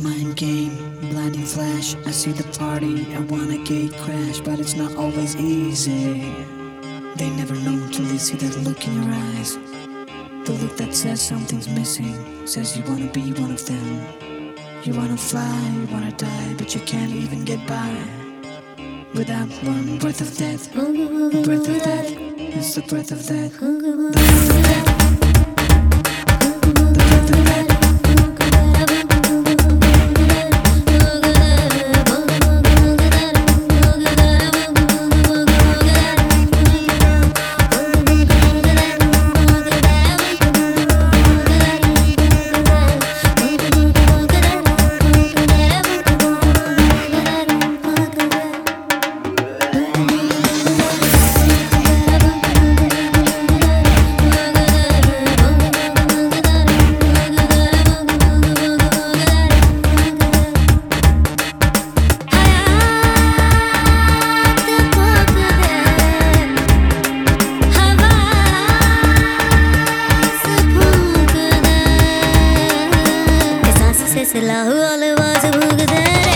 Mind game, blinding flash. I see the party, I wanna gate crash, but it's not always easy. They never know till they see that look in your eyes. The look that says something's missing, says you wanna be one of them. You wanna fly, you wanna die, but you can't even get by. Without one breath of death, breath of death, it's the breath of death. The わず僕だれ